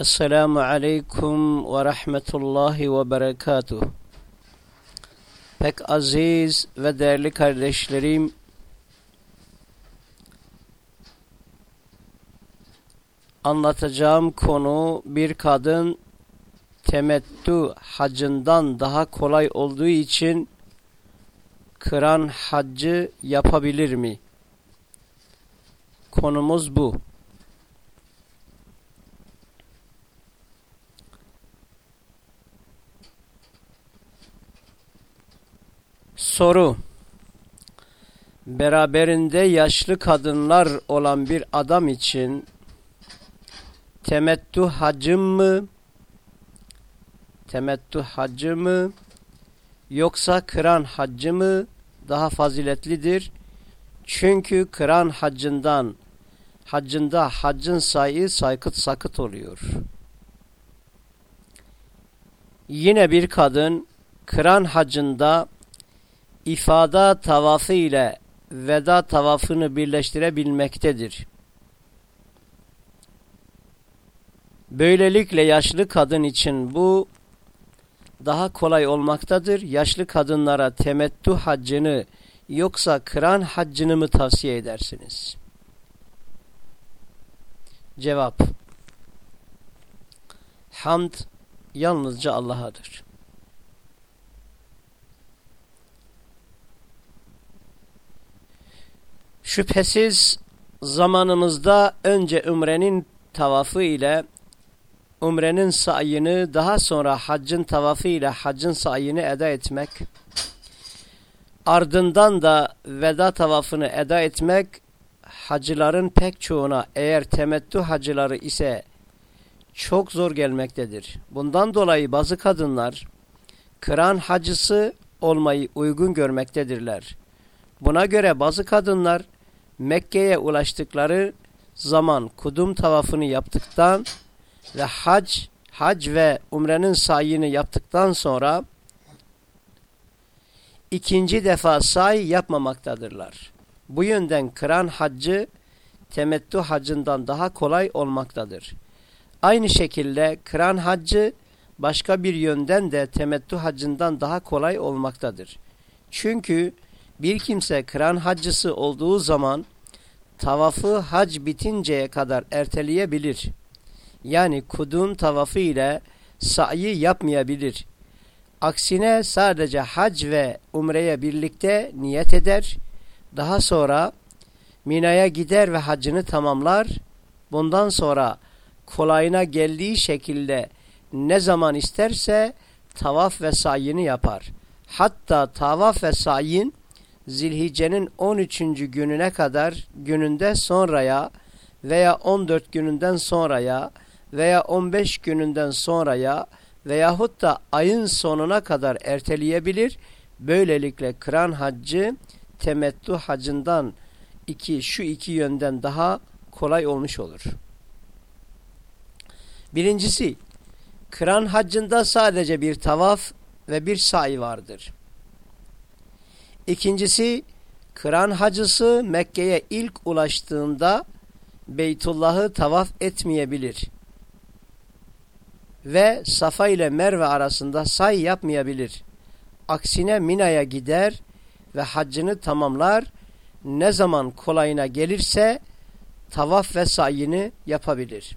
Esselamu Aleyküm ve Rahmetullahi ve Berekatuh. Pek aziz ve değerli kardeşlerim, anlatacağım konu bir kadın temettü hacından daha kolay olduğu için kıran haccı yapabilir mi? Konumuz bu. Soru Beraberinde yaşlı kadınlar olan bir adam için temettü hacı mı temettü hacı mı yoksa kıran haccı mı daha faziletlidir? Çünkü kıran haccından haccında haccın sayı saykıt sakıt oluyor. Yine bir kadın kıran hacında ifada tavafı ile veda tavafını birleştirebilmektedir. Böylelikle yaşlı kadın için bu daha kolay olmaktadır. Yaşlı kadınlara temettü haccını yoksa kıran haccını mı tavsiye edersiniz? Cevap Hamd yalnızca Allah'adır. Şüphesiz zamanımızda önce umrenin tavafı ile umrenin sayını daha sonra haccın tavafı ile haccın sayını eda etmek ardından da veda tavafını eda etmek hacıların pek çoğuna eğer temettü hacıları ise çok zor gelmektedir. Bundan dolayı bazı kadınlar kıran hacısı olmayı uygun görmektedirler. Buna göre bazı kadınlar Mekke'ye ulaştıkları zaman kudum tavafını yaptıktan ve hac, hac ve umrenin sayını yaptıktan sonra ikinci defa say yapmamaktadırlar. Bu yönden kıran haccı temettü hacından daha kolay olmaktadır. Aynı şekilde kıran haccı başka bir yönden de temettü hacından daha kolay olmaktadır. Çünkü bir kimse kıran haccısı olduğu zaman tavafı hac bitinceye kadar erteleyebilir. Yani kudum tavafı ile sa'yı yapmayabilir. Aksine sadece hac ve umreye birlikte niyet eder. Daha sonra Mina'ya gider ve hacını tamamlar. Bundan sonra kolayına geldiği şekilde ne zaman isterse tavaf ve sayını yapar. Hatta tavaf ve sayin Zilhicce'nin 13. gününe kadar gününde sonraya veya 14 gününden sonraya veya 15 gününden sonraya veyahut da ayın sonuna kadar erteleyebilir. Böylelikle kıran haccı temettü hacından iki, şu iki yönden daha kolay olmuş olur. Birincisi, kıran haccında sadece bir tavaf ve bir sa'i vardır. İkincisi, kıran hacısı Mekke'ye ilk ulaştığında Beytullah'ı tavaf etmeyebilir. Ve Safa ile Merve arasında say yapmayabilir. Aksine Mina'ya gider ve haccını tamamlar. Ne zaman kolayına gelirse tavaf ve sayını yapabilir.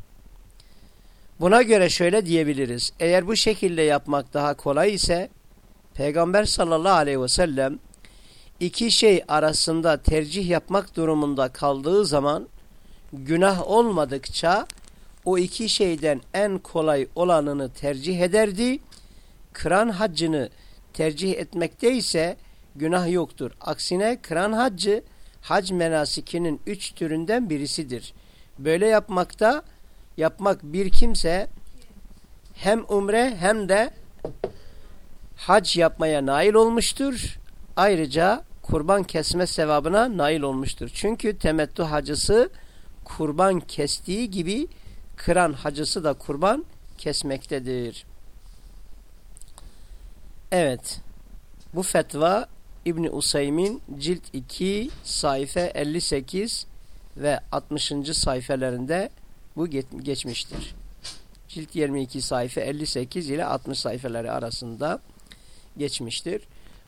Buna göre şöyle diyebiliriz. Eğer bu şekilde yapmak daha kolay ise Peygamber sallallahu aleyhi ve sellem iki şey arasında tercih yapmak durumunda kaldığı zaman günah olmadıkça o iki şeyden en kolay olanını tercih ederdi. Kıran haccını tercih etmekte ise günah yoktur. Aksine kıran haccı hac menasikinin üç türünden birisidir. Böyle yapmakta yapmak bir kimse hem umre hem de hac yapmaya nail olmuştur. Ayrıca kurban kesme sevabına nail olmuştur. Çünkü temettü hacısı kurban kestiği gibi kıran hacısı da kurban kesmektedir. Evet. Bu fetva İbni Usaymin cilt 2 sayfa 58 ve 60. sayfelerinde bu geçmiştir. Cilt 22 sayfa 58 ile 60 sayfeleri arasında geçmiştir.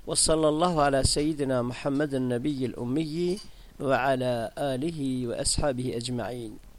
وصلى الله على سيدنا محمد النبي الأمي وعلى آله وأصحابه أجمعين.